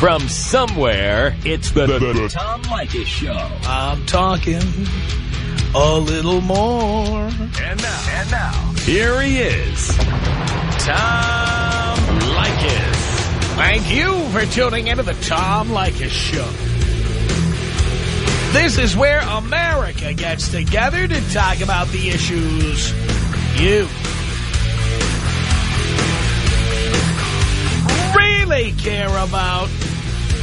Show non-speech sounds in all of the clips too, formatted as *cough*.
From somewhere, it's the, the, the Tom Leykis Show. I'm talking a little more. And now, and now, here he is, Tom Leykis. Thank you for tuning into the Tom Leykis Show. This is where America gets together to talk about the issues you really care about.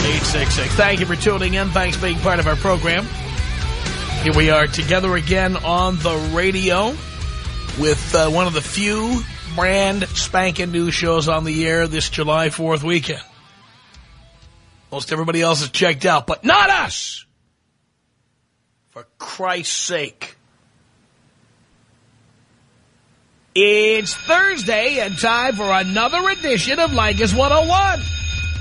1-800-5800-866. Thank you for tuning in. Thanks for being part of our program. Here we are together again on the radio with uh, one of the few brand spanking new shows on the air this July 4th weekend. Most everybody else is checked out, but not us! For Christ's sake. It's Thursday and time for another edition of Leykis 101.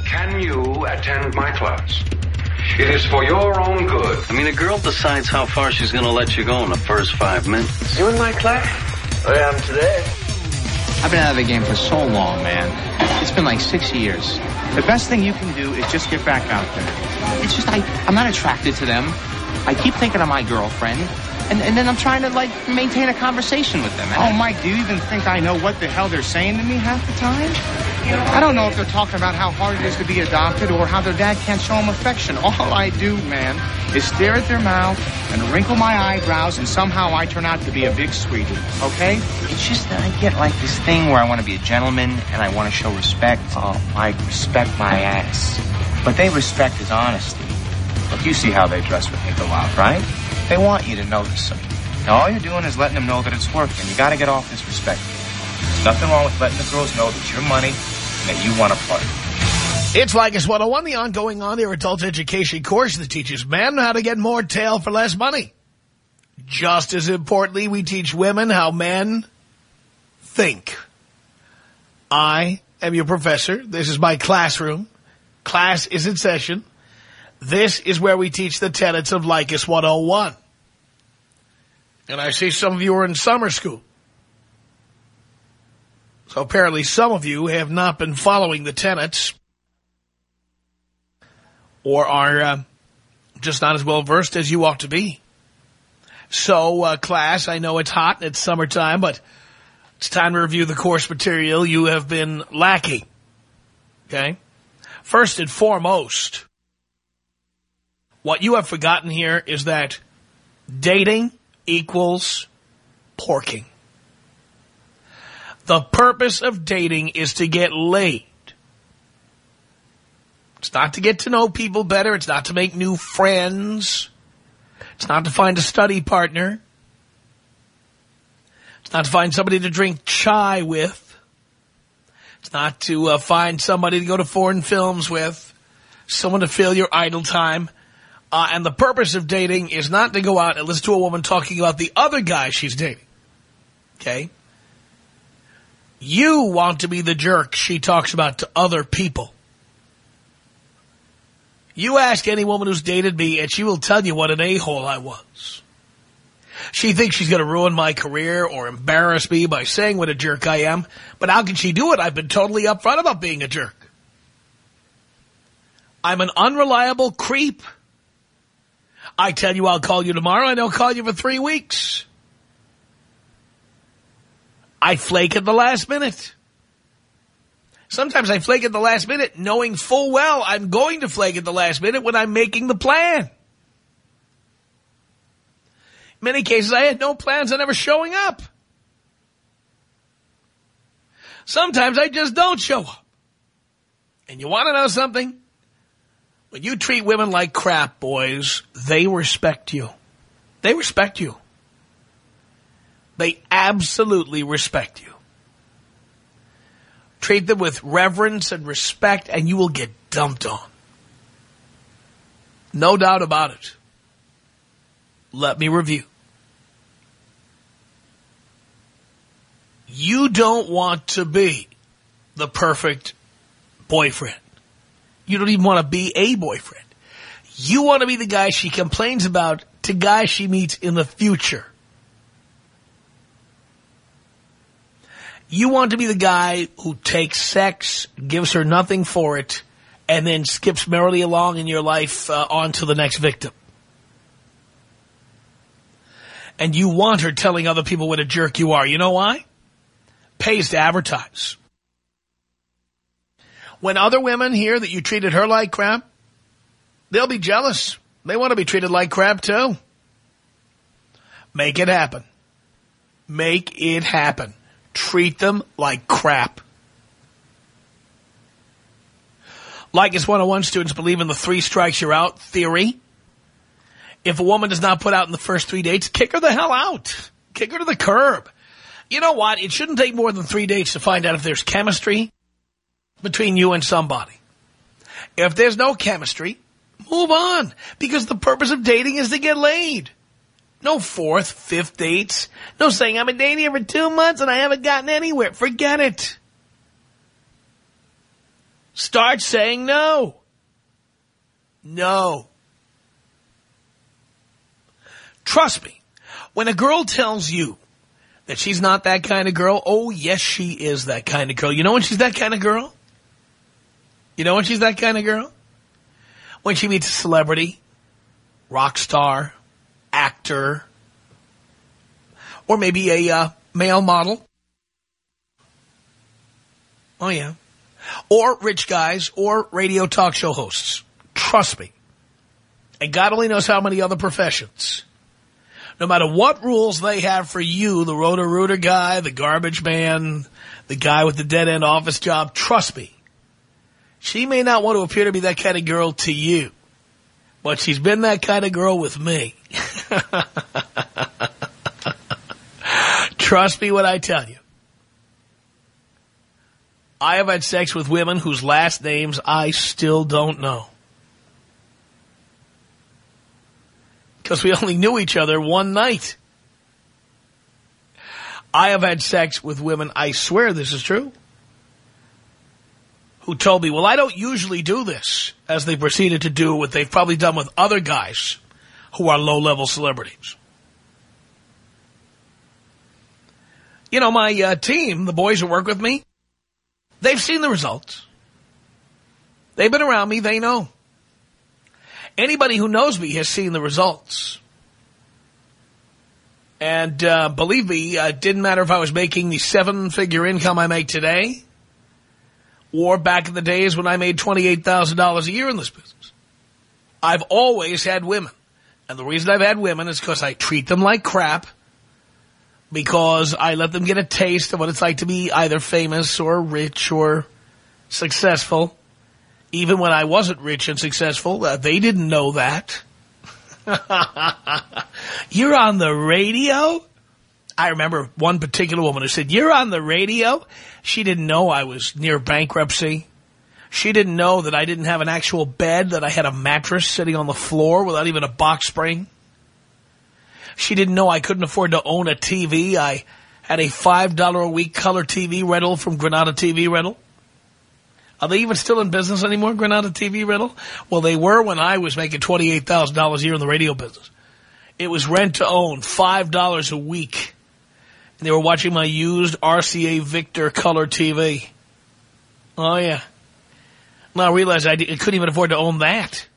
Can you attend my class? It is for your own good. I mean, a girl decides how far she's going to let you go in the first five minutes. You in my class? I am today. I've been out of the game for so long, man. It's been like six years. The best thing you can do is just get back out there. It's just, I, I'm not attracted to them. I keep thinking of my girlfriend. And, and then I'm trying to, like, maintain a conversation with them. oh, Mike, do you even think I know what the hell they're saying to me half the time? I don't know if they're talking about how hard it is to be adopted or how their dad can't show them affection. *laughs* All I do, man, is stare at their mouth and wrinkle my eyebrows, and somehow I turn out to be a big sweetie, okay? It's just that I get, like, this thing where I want to be a gentleman and I want to show respect. Oh, Mike, respect my ass. But they respect is honesty. Look, you see how they dress when they go out, right? They want you to notice them. Now, all you're doing is letting them know that it's working. You got to get off this respect. There's nothing wrong with letting the girls know that your money and that you want to play. It's Leykis 101, the ongoing on-air adult education course that teaches men how to get more tail for less money. Just as importantly, we teach women how men think. I am your professor. This is my classroom. Class is in session. This is where we teach the tenets of Leykis 101. And I see some of you are in summer school. So apparently some of you have not been following the tenets or are uh, just not as well versed as you ought to be. So, uh, class, I know it's hot and it's summertime, but it's time to review the course material you have been lacking. Okay? First and foremost, what you have forgotten here is that dating equals porking. The purpose of dating is to get laid. It's not to get to know people better. It's not to make new friends. It's not to find a study partner. It's not to find somebody to drink chai with. It's not to uh, find somebody to go to foreign films with. Someone to fill your idle time. Uh, and the purpose of dating is not to go out and listen to a woman talking about the other guy she's dating. Okay? You want to be the jerk she talks about to other people. You ask any woman who's dated me, and she will tell you what an a-hole I was. She thinks she's going to ruin my career or embarrass me by saying what a jerk I am. But how can she do it? I've been totally upfront about being a jerk. I'm an unreliable creep. I tell you I'll call you tomorrow, and I'll call you for three weeks. I flake at the last minute. Sometimes I flake at the last minute knowing full well I'm going to flake at the last minute when I'm making the plan. In many cases, I had no plans on ever showing up. Sometimes I just don't show up. And you want to know something? When you treat women like crap, boys, they respect you. They respect you. They absolutely respect you. Treat them with reverence and respect, and you will get dumped on. No doubt about it. Let me review. You don't want to be the perfect boyfriend. You don't even want to be a boyfriend. You want to be the guy she complains about to guys she meets in the future. You want to be the guy who takes sex, gives her nothing for it, and then skips merrily along in your life uh, on to the next victim. And you want her telling other people what a jerk you are. You know why? Pays to advertise. When other women hear that you treated her like crap, they'll be jealous. They want to be treated like crap too. Make it happen. Make it happen. Treat them like crap. Leykis 101 students believe in the three strikes you're out theory. If a woman does not put out in the first three dates, kick her the hell out. Kick her to the curb. You know what? It shouldn't take more than three dates to find out if there's chemistry between you and somebody. If there's no chemistry, move on. Because the purpose of dating is to get laid. No fourth, fifth dates. No saying, I've been dating you for two months and I haven't gotten anywhere. Forget it. Start saying no. No. Trust me. When a girl tells you that she's not that kind of girl, oh, yes, she is that kind of girl. You know when she's that kind of girl? You know when she's that kind of girl? When she meets a celebrity, rock star, actor, or maybe a uh, male model. Oh, yeah. Or rich guys or radio talk show hosts. Trust me. And God only knows how many other professions. No matter what rules they have for you, the roto-rooter guy, the garbage man, the guy with the dead-end office job, trust me. She may not want to appear to be that kind of girl to you, but she's been that kind of girl with me. *laughs* Trust me when I tell you. I have had sex with women whose last names I still don't know. Because we only knew each other one night. I have had sex with women, I swear this is true, who told me, well, I don't usually do this, as they proceeded to do what they've probably done with other guys who are low-level celebrities. You know, my uh, team, the boys who work with me, they've seen the results. They've been around me. They know. Anybody who knows me has seen the results. And uh, believe me, uh, it didn't matter if I was making the seven-figure income I make today or back in the days when I made $28,000 a year in this business. I've always had women. And the reason I've had women is because I treat them like crap because I let them get a taste of what it's like to be either famous or rich or successful. Even when I wasn't rich and successful, uh, they didn't know that. *laughs* You're on the radio? I remember one particular woman who said, you're on the radio? She didn't know I was near bankruptcy. She didn't know that I didn't have an actual bed, that I had a mattress sitting on the floor without even a box spring. She didn't know I couldn't afford to own a TV. I had a $5 a week color TV rental from Granada TV Rental. Are they even still in business anymore, Granada TV Rental? Well, they were when I was making $28,000 a year in the radio business. It was rent to own, $5 a week. They were watching my used RCA Victor color TV. Oh, yeah. Now I realized I, I couldn't even afford to own that.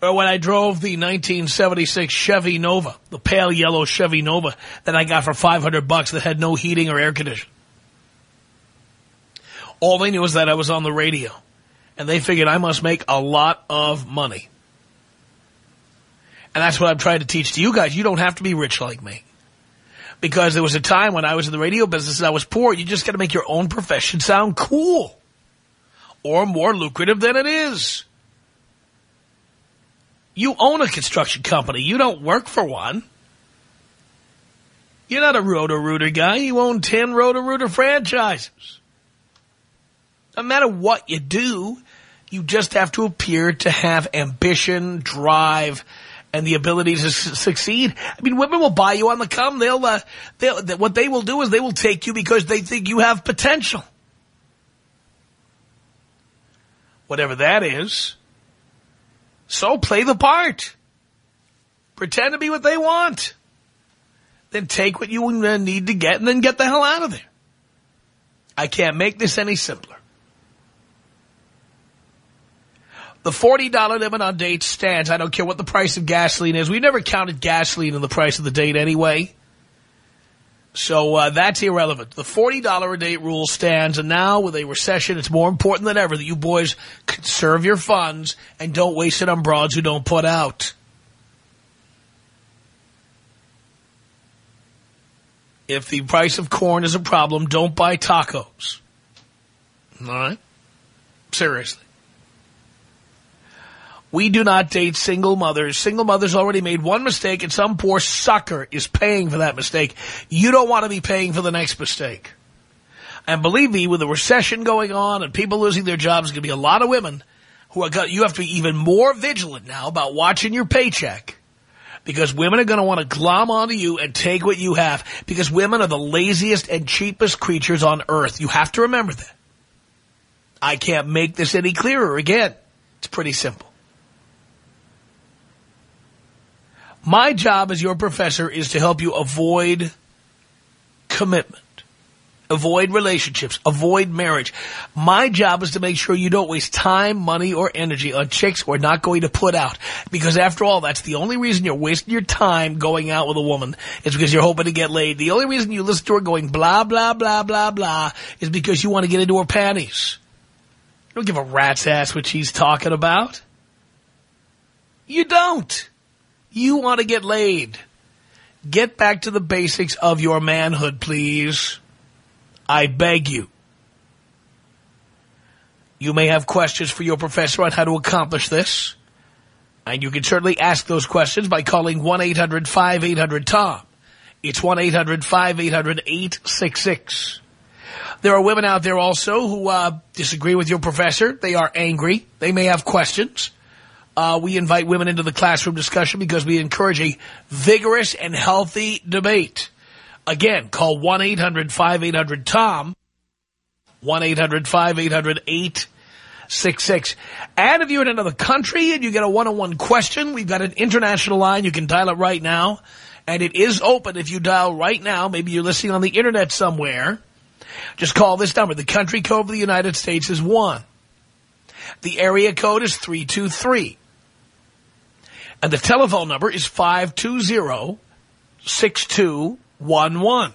Or when I drove the 1976 Chevy Nova, the pale yellow Chevy Nova that I got for 500 bucks that had no heating or air conditioning. All they knew was that I was on the radio. And they figured I must make a lot of money. And that's what I'm trying to teach to you guys. You don't have to be rich like me. Because there was a time when I was in the radio business and I was poor. You just got to make your own profession sound cool. Or more lucrative than it is. You own a construction company. You don't work for one. You're not a Roto-Rooter guy. You own 10 Roto-Rooter franchises. No matter what you do, You just have to appear to have ambition, drive, and the ability to succeed. I mean, women will buy you on the come. They'll, uh, they'll, what they will do is they will take you because they think you have potential. Whatever that is. So play the part. Pretend to be what they want. Then take what you need to get and then get the hell out of there. I can't make this any simpler. The $40 limit on dates stands. I don't care what the price of gasoline is. We never counted gasoline in the price of the date anyway. So uh, that's irrelevant. The $40 a date rule stands, and now with a recession, it's more important than ever that you boys conserve your funds and don't waste it on broads who don't put out. If the price of corn is a problem, don't buy tacos. All right? Seriously. We do not date single mothers. Single mothers already made one mistake, and some poor sucker is paying for that mistake. You don't want to be paying for the next mistake. And believe me, with the recession going on and people losing their jobs, going to be a lot of women who are you have to be even more vigilant now about watching your paycheck because women are going to want to glom onto you and take what you have because women are the laziest and cheapest creatures on earth. You have to remember that. I can't make this any clearer again. It's pretty simple. My job as your professor is to help you avoid commitment, avoid relationships, avoid marriage. My job is to make sure you don't waste time, money, or energy on chicks who are not going to put out. Because after all, that's the only reason you're wasting your time going out with a woman is because you're hoping to get laid. The only reason you listen to her going blah, blah, blah, blah, blah is because you want to get into her panties. You don't give a rat's ass what she's talking about. You don't. You want to get laid. Get back to the basics of your manhood, please. I beg you. You may have questions for your professor on how to accomplish this. And you can certainly ask those questions by calling 1-800-5800-TOM. It's 1-800-5800-866. There are women out there also who uh, disagree with your professor. They are angry. They may have questions. Uh, we invite women into the classroom discussion because we encourage a vigorous and healthy debate. Again, call 1-800-5800-TOM, 1-800-5800-866. And if you're in another country and you get a one-on-one -on -one question, we've got an international line. You can dial it right now. And it is open if you dial right now. Maybe you're listening on the Internet somewhere. Just call this number. The country code of the United States is 1. The area code is 323. And the telephone number is 520-6211.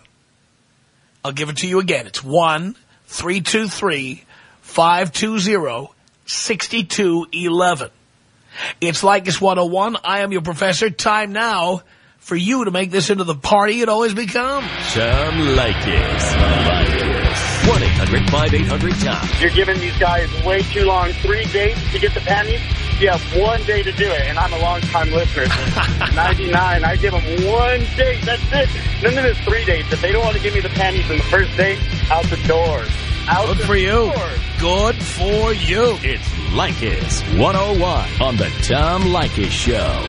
I'll give it to you again. It's 1-323-520-6211. It's Leykis 101. I am your professor. Time now for you to make this into the party it always becomes. Tom Leykis. 1-800-5800-TOM. You're giving these guys way too long. Three dates to get the panties? You have one day to do it, and I'm a long-time listener. *laughs* 99, I give them one date. That's it. None of this three dates. If they don't want to give me the panties in the first date, out the door. Out Good the for you. doors. Good for you. It's Leykis 101 on the Tom Leykis Show.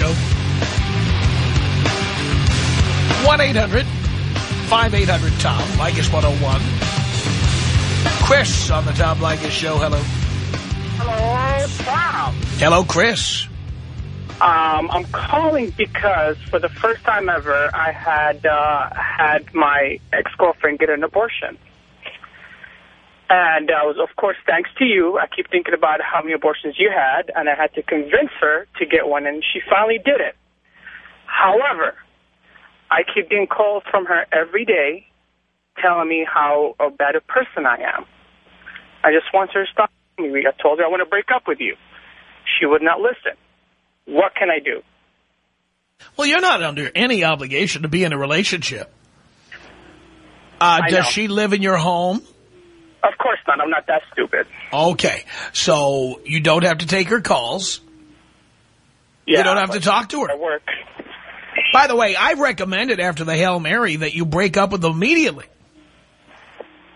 Show. 1-800-5800-TOM. Leykis 101. Chris on the Tom Leykis Show. Hello. Hello, Tom. Hello, Chris. Um, I'm calling because for the first time ever, I had uh, had my ex-girlfriend get an abortion. And uh, was, of course, thanks to you. I keep thinking about how many abortions you had, and I had to convince her to get one, and she finally did it. However, I keep getting calls from her every day telling me how a bad a person I am. I just want her to stop me. I told her I want to break up with you. She would not listen. What can I do? Well, you're not under any obligation to be in a relationship. Uh, does know. she live in your home? Not. I'm not that stupid. Okay. So you don't have to take her calls. Yeah, you don't have to talk to her. I work. By the way, I've recommended after the Hail Mary that you break up with them immediately.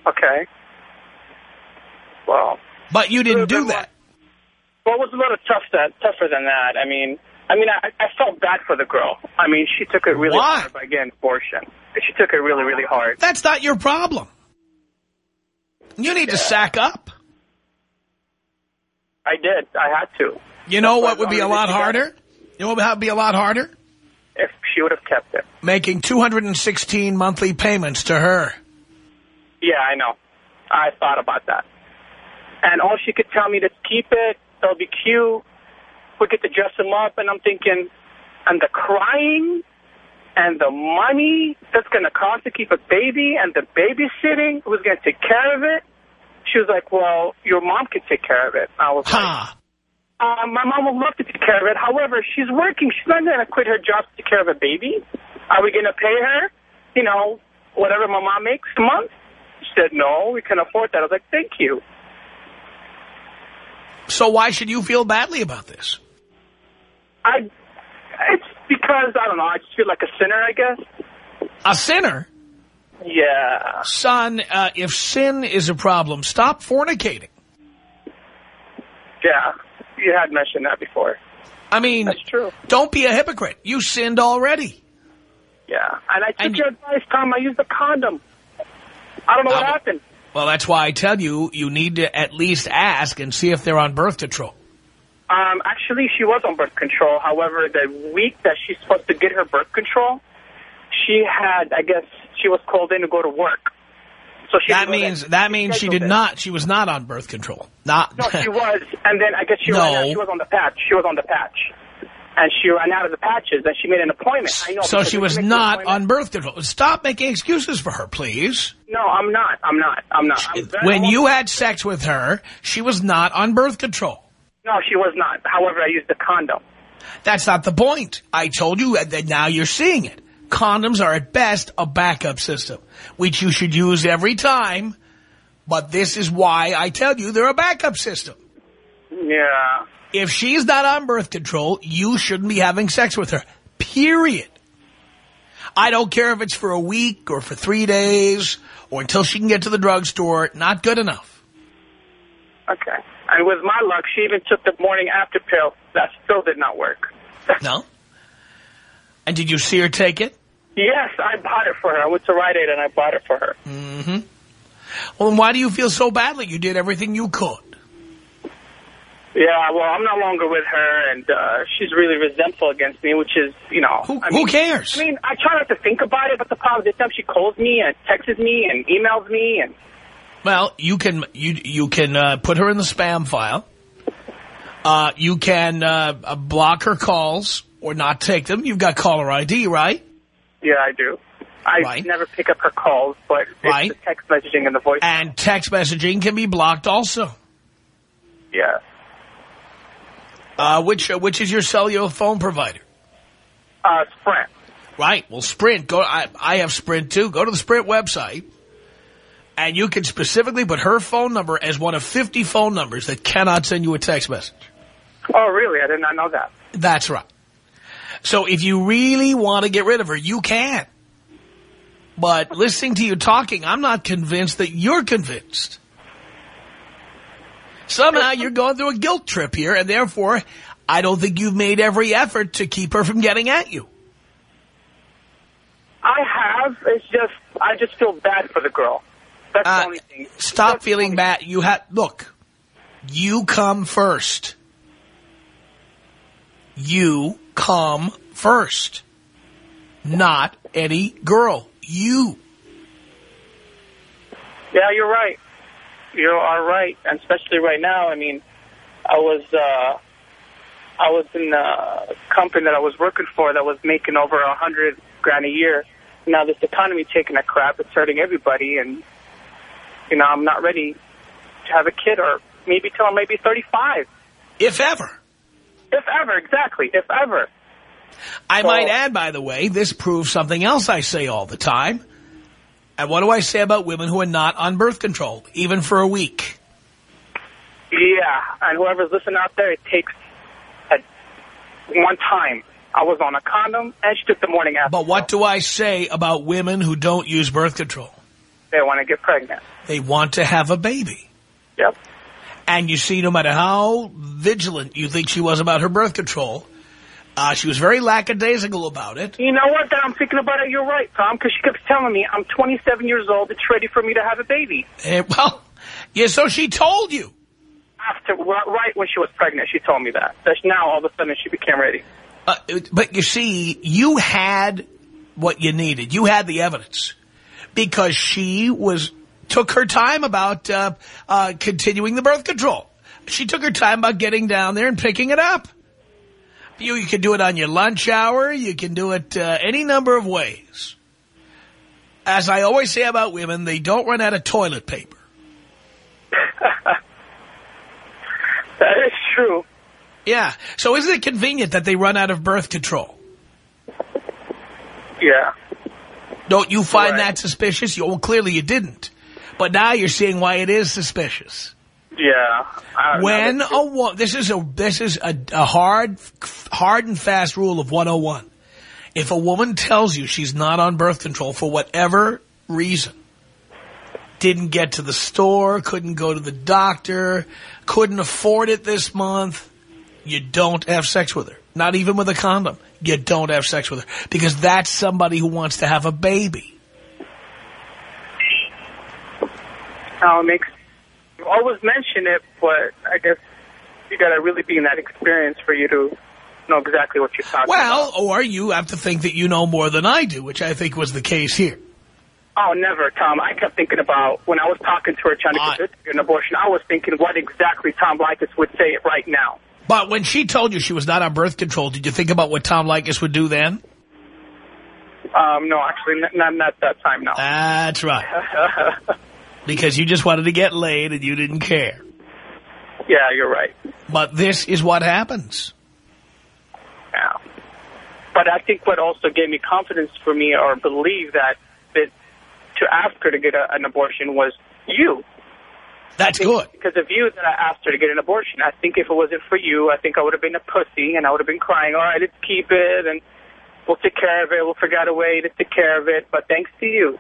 Okay. Well, But you didn't do that. well, it was a little tough that tougher than that. I mean, I mean, I, I felt bad for the girl. I mean, she took it really Why? hard by getting abortion. She took it really, really hard. That's not your problem. You need to sack up. I did. I had to. You know That's what would be um, a lot harder? You know what would be a lot harder? If she would have kept it. Making 216 monthly payments to her. Yeah, I know. I thought about that. And all she could tell me to keep it. They'll be cute. We get to dress them up, and I'm thinking, and the crying, and the money that's going to cost to keep a baby, and the babysitting, who's going to take care of it? She was like, well, your mom can take care of it. I was like, Ha! um, my mom would love to take care of it. However, she's working. She's not going to quit her job to take care of a baby. Are we going to pay her, you know, whatever my mom makes a month? She said, no, we can afford that. I was like, thank you. So why should you feel badly about this? I, it's because, I don't know, I just feel like a sinner, I guess. A sinner? Yeah. Son, uh, if sin is a problem, stop fornicating. Yeah. You had mentioned that before. I mean, That's true. don't be a hypocrite. You sinned already. Yeah. And I took And your advice, Tom. I used a condom. I don't know what Um, happened. Well, that's why I tell you, you need to at least ask and see if they're on birth control. Um, actually, she was on birth control. However, the week that she's supposed to get her birth control, she had, I guess, she was called in to go to work. So she That means that means she did it. not. She was not on birth control. Not. No, she *laughs* was, and then I guess she No. ran out. She was on the patch. She was on the patch, and she ran out of the patches. And she made an appointment. I know. so she was not on birth control. Stop making excuses for her, please. No, I'm not. I'm not. I'm not. I'm When you had sex with her, she was not on birth control. No, she was not. However, I used the condom. That's not the point. I told you that now you're seeing it. Condoms are at best a backup system, which you should use every time. But this is why I tell you they're a backup system. Yeah. If she's not on birth control, you shouldn't be having sex with her. Period. I don't care if it's for a week or for three days or until she can get to the drugstore. Not good enough. Okay. And with my luck, she even took the morning after pill. That still did not work. *laughs* No? And did you see her take it? Yes, I bought it for her. I went to Rite Aid and I bought it for her. Mm-hmm. Well, then why do you feel so badly? You did everything you could. Yeah, well, I'm no longer with her, and uh, she's really resentful against me, which is, you know... Who, I who cares? I mean, I try not to think about it, but the problem is, this time she calls me and texts me and emails me, and Well, you can you you can uh, put her in the spam file. Uh, you can uh, uh, block her calls or not take them. You've got caller ID, right? yeah, I do. I Right. never pick up her calls, but Right. the text messaging and the voice. And text messaging can be blocked also. yeah. Uh, which uh, which is your cellular phone provider? Uh, Sprint. Right. Well, Sprint. Go. I I have Sprint too. Go to the Sprint website, and you can specifically put her phone number as one of 50 phone numbers that cannot send you a text message. Oh, really? I did not know that. That's right. So if you really want to get rid of her, you can. But listening to you talking, I'm not convinced that you're convinced. Somehow you're going through a guilt trip here, and therefore, I don't think you've made every effort to keep her from getting at you. I have. It's just, I just feel bad for the girl. That's Uh, the only thing. Stop That's feeling bad. You have look. You come first. You come first. Not any girl. You. Yeah, you're right. You are right, and especially right now. I mean, I was uh, I was in a company that I was working for that was making over a hundred grand a year. Now this economy taking a crap, it's hurting everybody, and you know I'm not ready to have a kid, or maybe till I'm maybe 35, If ever. if ever. Exactly, if ever. I So- might add, by the way, this proves something else I say all the time. And what do I say about women who are not on birth control, even for a week? Yeah, and whoever's listening out there, it takes a, one time. I was on a condom, and she took the morning after. But what do I say about women who don't use birth control? They want to get pregnant. They want to have a baby. Yep. And you see, no matter how vigilant you think she was about her birth control, uh, she was very lackadaisical about it. You know what? That I'm thinking about it. You're right, Tom, because she kept telling me I'm 27 years old. It's ready for me to have a baby. Eh, well, yeah, so she told you. After, right when she was pregnant, she told me that. That now all of a sudden she became ready. Uh, but you see, you had what you needed. You had the evidence because she was took her time about uh, uh, continuing the birth control. She took her time about getting down there and picking it up. You, you can do it on your lunch hour. You can do it uh, any number of ways. As I always say about women, they don't run out of toilet paper. *laughs* that is true. Yeah. So isn't it convenient that they run out of birth control? Yeah. Don't you find Right. that suspicious? You, well, clearly you didn't. But now you're seeing why it is suspicious. Yeah. When a wo- this is a this is a, a hard hard and fast rule of 101. If a woman tells you she's not on birth control for whatever reason, didn't get to the store, couldn't go to the doctor, couldn't afford it this month, you don't have sex with her. Not even with a condom. You don't have sex with her because that's somebody who wants to have a baby. Oh, it makes you always mention it, but I guess you got to really be in that experience for you to know exactly what you're talking Well, about. Well, or you have to think that you know more than I do, which I think was the case here. Oh, never, Tom. I kept thinking about when I was talking to her trying to her an abortion. I was thinking what exactly Tom Leykis would say it right now. But when she told you she was not on birth control, did you think about what Tom Leykis would do then? Um, no, actually, not not that time. No. That's right. *laughs* Because you just wanted to get laid and you didn't care. yeah, you're right. But this is what happens. Yeah. But I think what also gave me confidence for me or believe that that to ask her to get a, an abortion was you. That's good. because of you that I asked her to get an abortion. I think if it wasn't for you, I think I would have been a pussy and I would have been crying, all right, let's keep it and we'll take care of it. We'll figure out a way to take care of it. But thanks to you,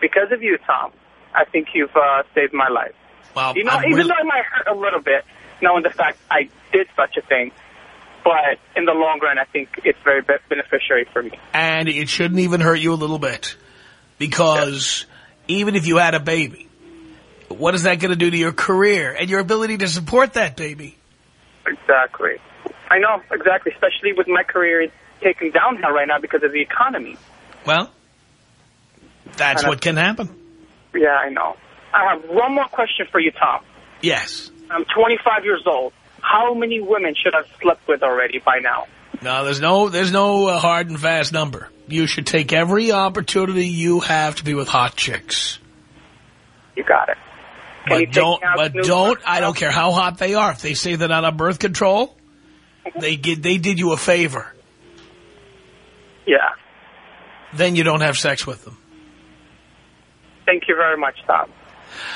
because of you, Tom, I think you've uh, saved my life. Well, You know, I'm even really- though it might hurt a little bit, knowing the fact I did such a thing, but in the long run, I think it's very be- beneficiary for me. and it shouldn't even hurt you a little bit. Because even if you had a baby, what is that going to do to your career and your ability to support that baby? Exactly. I know, exactly, especially with my career taking downhill right now because of the economy. Well, that's what can happen. Yeah, I know. I have one more question for you, Tom. Yes. I'm 25 years old. How many women should I have slept with already by now? No, there's no there's no uh, hard and fast number. You should take every opportunity you have to be with hot chicks. You got it. Can But don't but don't I don't care how hot they are. If they say they're not on birth control, they did they did you a favor. Yeah. Then you don't have sex with them. Thank you very much, Tom.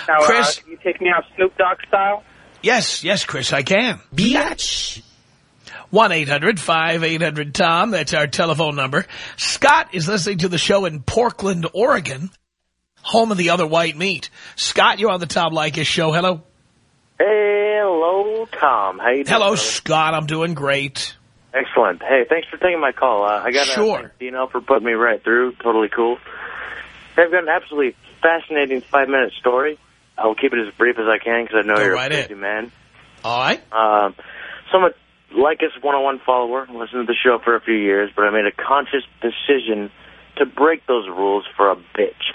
Now, Chris- uh, can you take me out Snoop Dogg style? Yes, yes, Chris, I can. Biatch. 1-800-5800-TOM. That's our telephone number. Scott is listening to the show in Portland, Oregon, home of the other white meat. Scott, you're on the Tom Leykis show. Hello. Hello, Tom. How you doing? Hello, brother? Scott. I'm doing great. Excellent. Hey, thanks for taking my call. Uh, I got Sure. thank Dino for putting me right through. Totally cool. I've got an absolutely fascinating five-minute story. I'll keep it as brief as I can because I know Go you're right a in. busy man. All right. Um, so I'm a Leykis 101 follower. Listened to the show for a few years, but I made a conscious decision to break those rules for a bitch.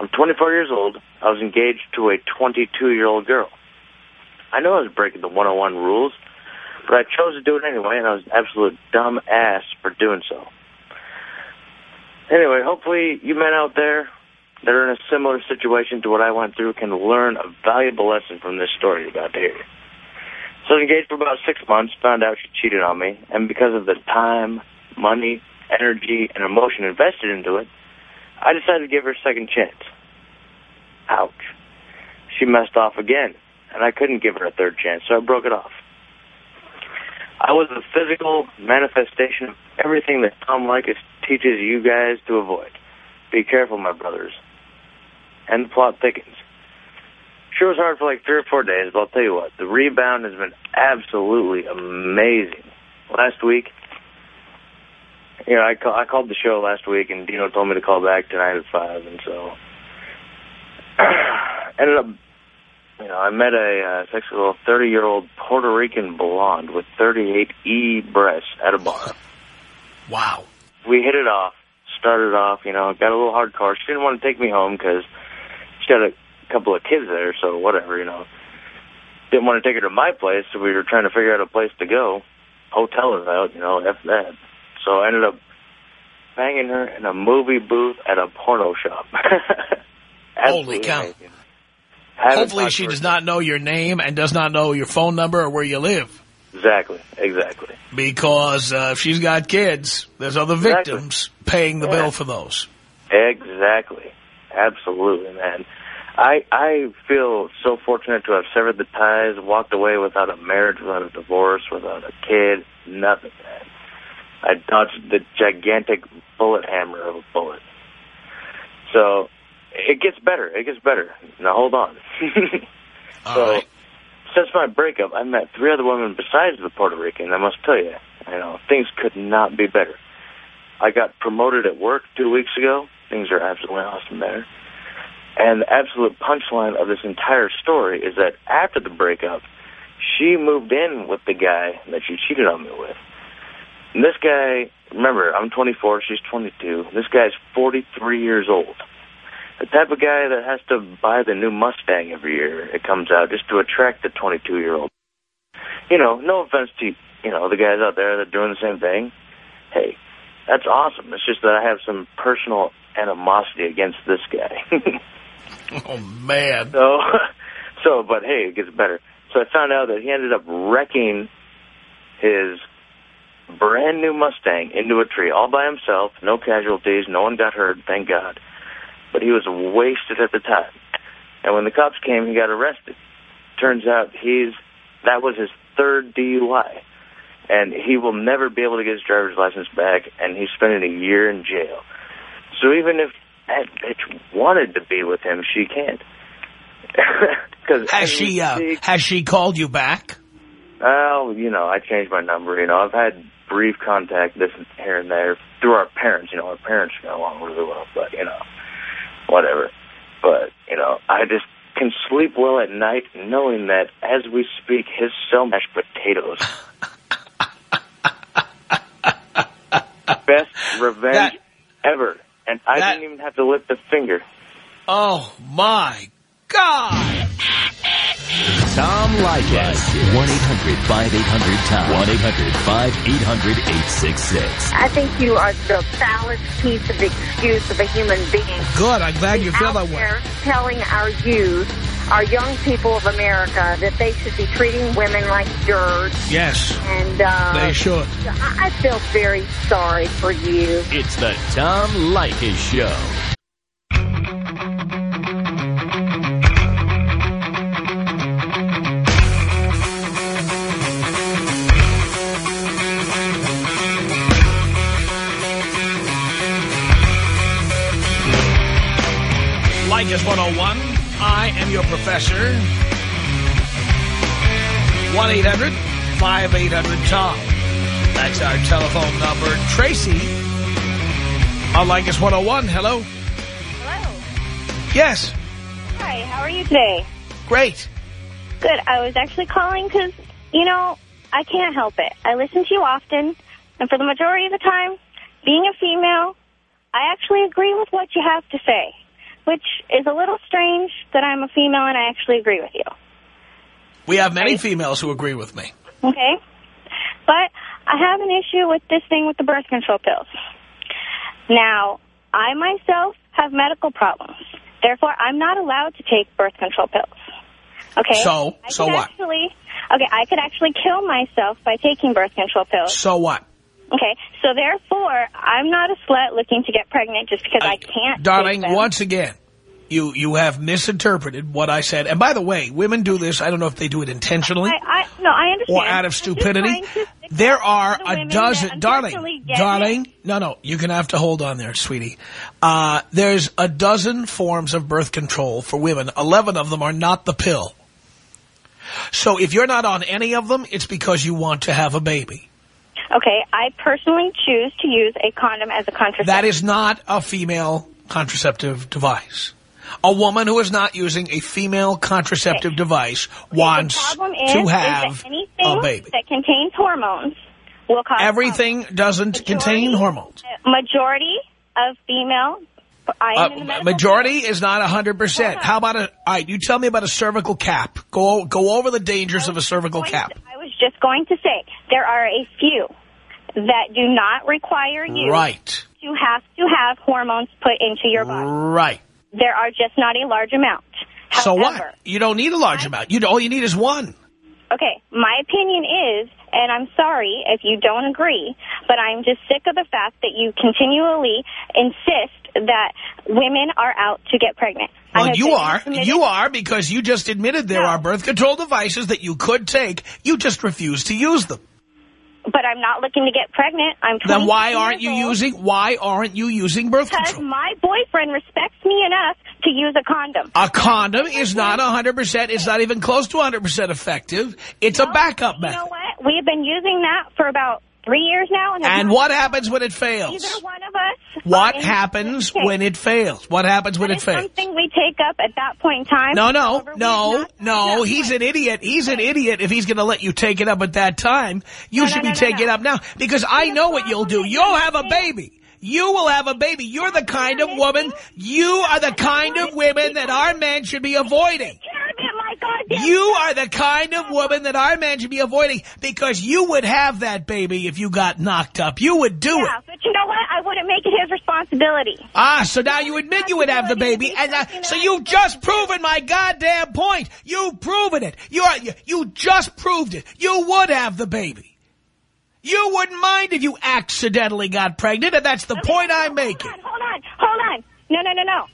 I'm 24 years old. I was engaged to a 22-year-old girl. I know I was breaking the 101 rules, but I chose to do it anyway, and I was an absolute dumb ass for doing so. Anyway, hopefully you men out there that are in a similar situation to what I went through can learn a valuable lesson from this story you're about to hear. So I was engaged for about six months, found out she cheated on me, and because of the time, money, energy, and emotion invested into it, I decided to give her a second chance. Ouch. She messed off again, and I couldn't give her a third chance, so I broke it off. I was the physical manifestation of everything that Tom Leykis teaches you guys to avoid. Be careful, my brothers. And the plot thickens. Sure was hard for like three or four days, but I'll tell you what, the rebound has been absolutely amazing. Last week, you know, I, call, I called the show last week, and Dino told me to call back tonight at 5, and so *clears throat* ended up, you know, I met a uh, sexual 30-year-old Puerto Rican blonde with 38 E breasts at a bar. Wow. We hit it off, started off, you know, got a little hardcore. She didn't want to take me home because she had a couple of kids there, so whatever, you know. Didn't want to take her to my place, so we were trying to figure out a place to go. Hotel is out, you know, F that. So I ended up banging her in a movie booth at a porno shop. *laughs* Holy cow. Hopefully she does not know your name and does not know your phone number or where you live. Exactly, exactly. Because uh, if she's got kids, there's other Exactly. victims paying the Yeah. bill for those. Exactly. Absolutely, man. I I feel so fortunate to have severed the ties, walked away without a marriage, without a divorce, without a kid, nothing, man. I dodged the gigantic bullet hammer of a bullet. So it gets better. It gets better. Now hold on. *laughs* So right. since my breakup, I met three other women besides the Puerto Rican. I must tell you, you know, things could not be better. I got promoted at work two weeks ago. Things are absolutely awesome there. And the absolute punchline of this entire story is that after the breakup, she moved in with the guy that she cheated on me with. This guy, remember, I'm 24, she's 22. This guy's 43 years old. The type of guy that has to buy the new Mustang every year it comes out just to attract the 22-year-old. You know, no offense to, you know, the guys out there that are doing the same thing. Hey, that's awesome. It's just that I have some personal animosity against this guy. *laughs* Oh, man. So, *laughs* so, but hey, it gets better. So I found out that he ended up wrecking his brand new Mustang into a tree all by himself. No casualties. No one got hurt, thank God. But he was wasted at the time. And when the cops came, he got arrested. Turns out he's that was his third DUI. And he will never be able to get his driver's license back, and he's spending a year in jail. So even if that bitch wanted to be with him, she can't. *laughs* Cause Has she, uh, has she called you back? Well, you know, I changed my number. You know, I've had brief contact this and here and there through our parents. You know, our parents got along really well, but you know, whatever. But you know, I just can sleep well at night knowing that as we speak, his cell mashed potatoes. *laughs* Best revenge That- ever, and I that- didn't even have to lift a finger. Oh, my God. Tom Leykis. 1-800-5800-TOM. 1-800-5800-866. I think you are the foulest piece of excuse of a human being. Good. I'm glad you feel that way. there telling our youth, our young people of America, that they should be treating women like dirt. Yes, And uh, they should. I I feel very sorry for you. It's the Tom Leykis Show. 101. I am your professor. 1-800-5800-TOM. That's our telephone number. Tracy on Leykis 101. Hello. Hello. Yes. Hi, how are you today? Great. Good. I was actually calling because, you know, I can't help it. I listen to you often, and for the majority of the time, being a female, I actually agree with what you have to say, which is a little strange that I'm a female and I actually agree with you. We have many females who agree with me. Okay? But I have an issue with this thing with the birth control pills. Now, I myself have medical problems. Therefore, I'm not allowed to take birth control pills. Okay? So? I So what? Actually, okay, I could actually kill myself by taking birth control pills. So what? Okay, so therefore, I'm not a slut looking to get pregnant just because I, can't. Darling, once again, you you have misinterpreted what I said. And by the way, women do this. I don't know if they do it intentionally I, I, no, I understand. or out of stupidity. trying to stick There are the a dozen, darling, darling. it. No, no, you're going to have to hold on there, sweetie. Uh, there's a dozen forms of birth control for women. Eleven of them are not the pill. So if you're not on any of them, it's because you want to have a baby. Okay, I personally choose to use a condom as a contraceptive. That is not a female contraceptive device. A woman who is not using a female contraceptive device wants the problem is, to have that anything a baby. that contains hormones will cause Everything doesn't contain hormones. majority of female. I am in the Uh, majority is not 100%. How about a, all right, you tell me about a cervical cap. Go go over the dangers of a cervical cap. I was just going to say there are a few that do not require you Right. You have to have hormones put into your body. Right. There are just not a large amount. So However, what? You don't need a large amount. You all you need is one. Okay, my opinion is, and I'm sorry if you don't agree, but I'm just sick of the fact that you continually insist that women are out to get pregnant. I Well, you are. You are because you just admitted there are birth control devices that you could take. You just refuse to use them. But I'm not looking to get pregnant. I'm Then why aren't you old. using why aren't you using birth Because control? my boyfriend respects me enough to use a condom. A condom is not mm-hmm. 100%. It's not even close to 100% effective. It's a backup method. You know what? We have been using that for about three years now. And, And what happens when it fails? Either one of us. What happens when it fails? What happens when it fails? something we take up at that point in time. No, no, no, no. He's an idiot. He's an idiot if he's going to let you take it up at that time. You should be taking it up now because I know what you'll do. You'll have a baby. You will have a baby. You're the kind of woman, you are the kind of women that our men should be avoiding. You are the kind of woman that our men should be avoiding because you would have that baby if you got knocked up. You would do it. Yeah, but you know what? I wouldn't make it his responsibility. Ah, so now you admit you would have the baby, and uh, so you've just proven my goddamn point. You've proven it. You are you, you just proved it. You would have the baby. You wouldn't mind if you accidentally got pregnant, and that's the point I'm making. Hold on, hold on. No, no, no, no.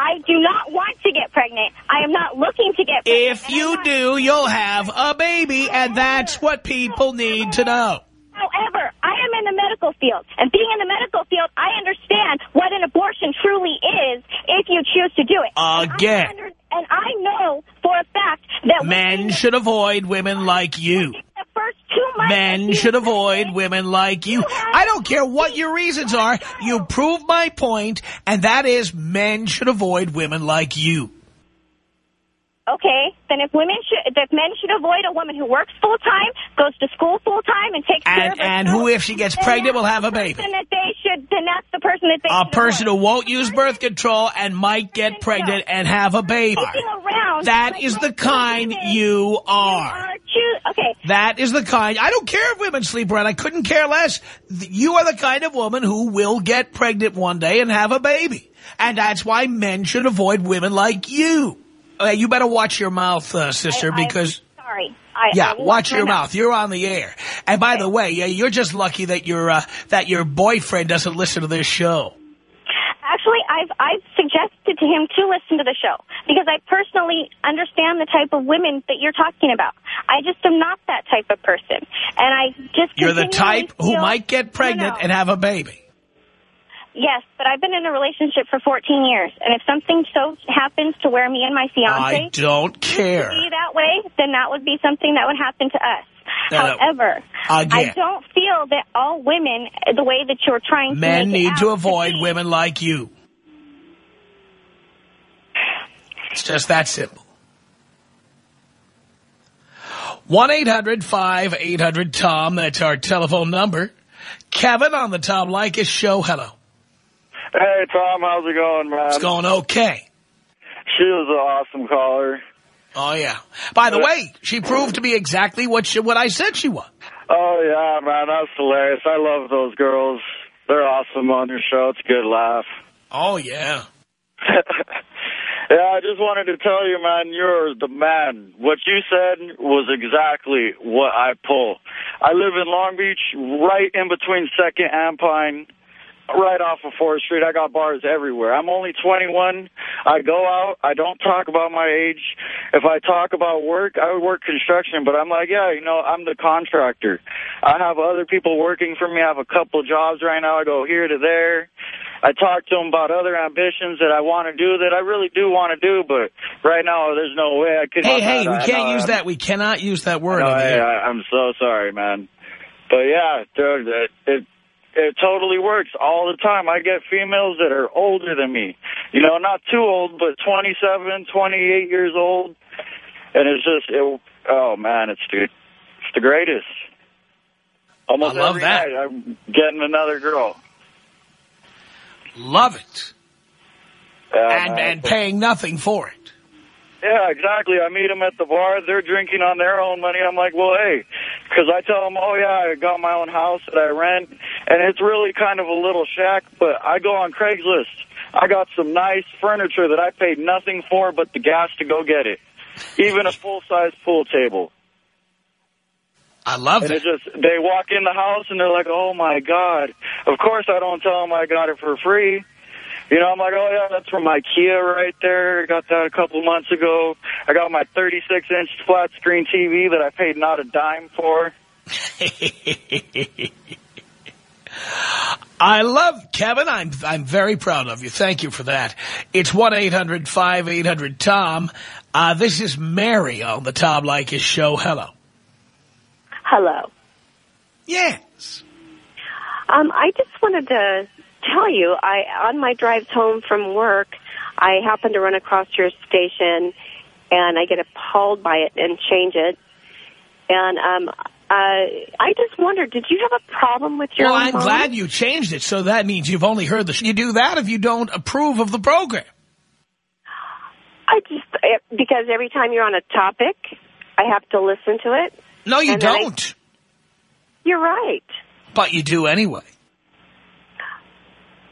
I do not want to get pregnant. I am not looking to get pregnant. If you do, you'll have a baby, and that's what people need to know. However, I am in the medical field, and being in the medical field, I understand what an abortion truly is if you choose to do it. Again. And I, under- and I know for a fact that Men should avoid women like you. First two months Men should avoid women like you. I don't care what your reasons are. You prove my point, and that is men should avoid women like you. Okay, then if women should, if men should avoid a woman who works full time, goes to school full time, and takes care And of and who, if she gets pregnant, will have a baby. That they should, then that's the person that they A person avoid. who won't use birth control and might get pregnant and have a baby. Around That like is the kind you are. are choo- okay, That is the kind. I don't care if women sleep around. I couldn't care less. You are the kind of woman who will get pregnant one day and have a baby. And that's why men should avoid women like you. You better watch your mouth, uh, sister, I- I- because... sorry. I, Yeah, I watch your mouth. You're on the air. And by the way, yeah, you're just lucky that your uh, that your boyfriend doesn't listen to this show. Actually, I've I've suggested to him to listen to the show because I personally understand the type of women that you're talking about. I just am not that type of person, and I just You're the type who might get pregnant and have a baby. Yes, but I've been in a relationship for 14 years, and if something so happens to where me and my fiance I don't care. be that way, then that would be something that would happen to us. No. However, Again. I don't feel that all women, the way that you're trying to Men need to avoid be, women like you. It's just that simple. 1-800-5800-TOM. That's our telephone number. Kevin on the Tom Leykis show. Hello. Hey, Tom, how's it going, man? It's going okay. She was an awesome caller. Oh, yeah. By the way, she proved to be exactly what she, what I said she was. Oh, yeah, man, that's hilarious. I love those girls. They're awesome on your show. It's a good laugh. Oh, yeah. *laughs* Yeah, I just wanted to tell you, man, you're the man. What you said was exactly what I pull. I live in Long Beach, right in between 2nd and Pine, right off of 4th Street. I got bars everywhere. I'm only 21. I go out. I don't talk about my age. If I talk about work, I would work construction, but I'm like, yeah, you know, I'm the contractor. I have other people working for me. I have a couple jobs right now. I go here to there. I talk to them about other ambitions that I want to do that I really do want to do, but right now there's no way I could. Hey, hey, I we can't know use I'm- that. We cannot use that word. no, on hey. I, I'm so sorry, man. But yeah, dude, it, it it totally works all the time. I get females that are older than me. You know, not too old, but 27, 28 years old. And it's just, it, oh man, it's the, it's the greatest. Almost I love every that. night I'm getting another girl. Love it. Yeah, and, man. and paying nothing for it. Yeah, exactly. I meet them at the bar. They're drinking on their own money. I'm like, well, hey, because I tell them, oh, yeah, I got my own house that I rent, and it's really kind of a little shack, but I go on Craigslist. I got some nice furniture that I paid nothing for but the gas to go get it. Even a full-size pool table. I love and it. just, they walk in the house and they're like, oh, my God. Of course I don't tell them I got it for free. You know, I'm like, oh, yeah, that's from IKEA right there. I got that a couple months ago. I got my 36-inch flat-screen TV that I paid not a dime for. *laughs* I love Kevin. I'm I'm very proud of you. Thank you for that. It's one eight hundred five eight hundred Tom. Uh, this is Mary on the Tom Leykis show. Hello. Hello. Yes. Um, I just wanted to tell you, I on my drives home from work, I happen to run across your station, and I get appalled by it and change it. And um, uh, I just wondered, did you have a problem with your Well, I'm phone? glad you changed it, so that means you've only heard the... Sh you do that if you don't approve of the program. I just eh, because every time you're on a topic, I have to listen to it. No, you then I- don't. You're right. But you do anyway.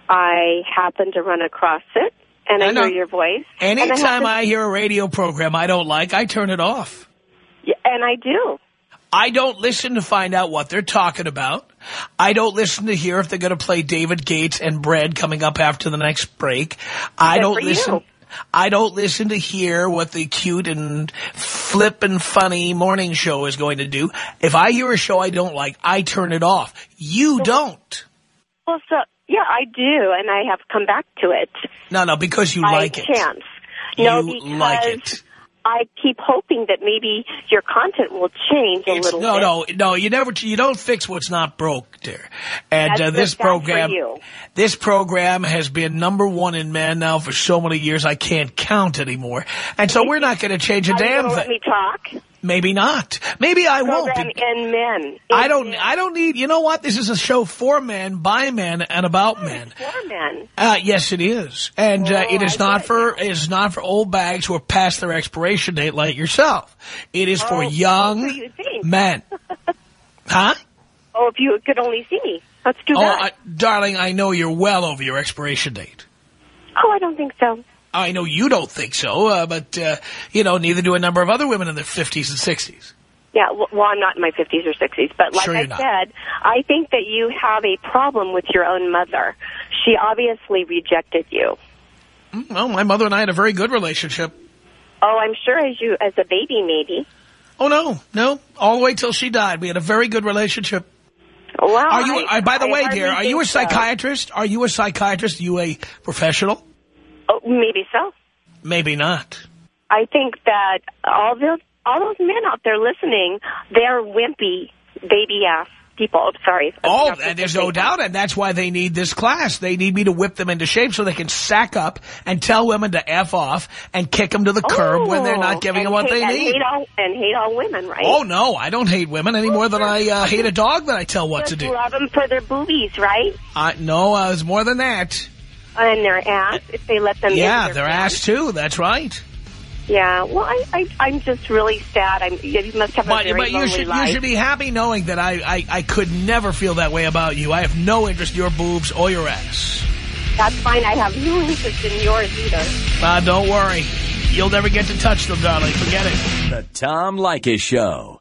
I happen to run across it, and I, I hear your voice. and I Anytime I hear a radio program I don't like, I turn it off. Yeah, and I do. I don't listen to find out what they're talking about. I don't listen to hear if they're going to play David Gates and Bread coming up after the next break. I don't for you. listen. I don't listen to hear what the cute and flip and funny morning show is going to do. If I hear a show I don't like, I turn it off. You don't. Well, so yeah, I do, and I have come back to it. No, no, because you like it. chance. No, You because like it. I keep hoping that maybe your content will change a It's- little no, bit. no, no. You never. You don't fix what's not broke, dear. And uh, this program, this program has been number one in men now for so many years. I can't count anymore. And so we're not going to change a Are damn gonna let me talk? Maybe not. Maybe I won't. In men. I don't. I don't need. You know what? This is a show for men, by men, and about men. For men. Uh, yes, it is, and uh, Oh, it is not for it is not for old bags who are past their expiration date like yourself. It is for Oh, young so you men. *laughs* Huh? Oh, if you could only see me. Let's do Oh, that. I, darling, I know you're well over your expiration date. oh, I don't think so. I know you don't think so, uh, but, uh, you know, neither do a number of other women in their 50s and 60s. Yeah, well, I'm not in my 50s or 60s, but like Sure I not. said, I think that you have a problem with your own mother. She obviously rejected you. Mm, Well, my mother and I had a very good relationship. Oh, I'm sure as you as a baby, maybe. Oh, no, no. All the way till she died. We had a very good relationship. Well, Are you, I, uh, by the I way, dear, are you a think so. psychiatrist? Are you a psychiatrist? Are you a professional? Oh, maybe so. Maybe not. I think that all those all those men out there listening, they're wimpy, baby ass people. Oh, sorry. Oh, and there's no doubt, and that's why they need this class. They need me to whip them into shape so they can sack up and tell women to F off and kick them to the curb when they're not giving them Oh, what hate, they and need. Hate all, and hate all women, right? Oh, no, I don't hate women any more than I uh, hate a dog that I tell what to do. love them for their boobies, right? I, no, uh, it's more than that. And their ass, if they let them. Yeah, into their ass, too. That's right. Yeah, well, I, I, I'm just really sad. I'm, you must have a But, very but you lonely should life. you should be happy knowing that I, I, I could never feel that way about you. I have no interest in your boobs or your ass. That's fine. I have no interest in yours either. Uh, don't worry. You'll never get to touch them, darling. Forget it. The Tom Leykis Show.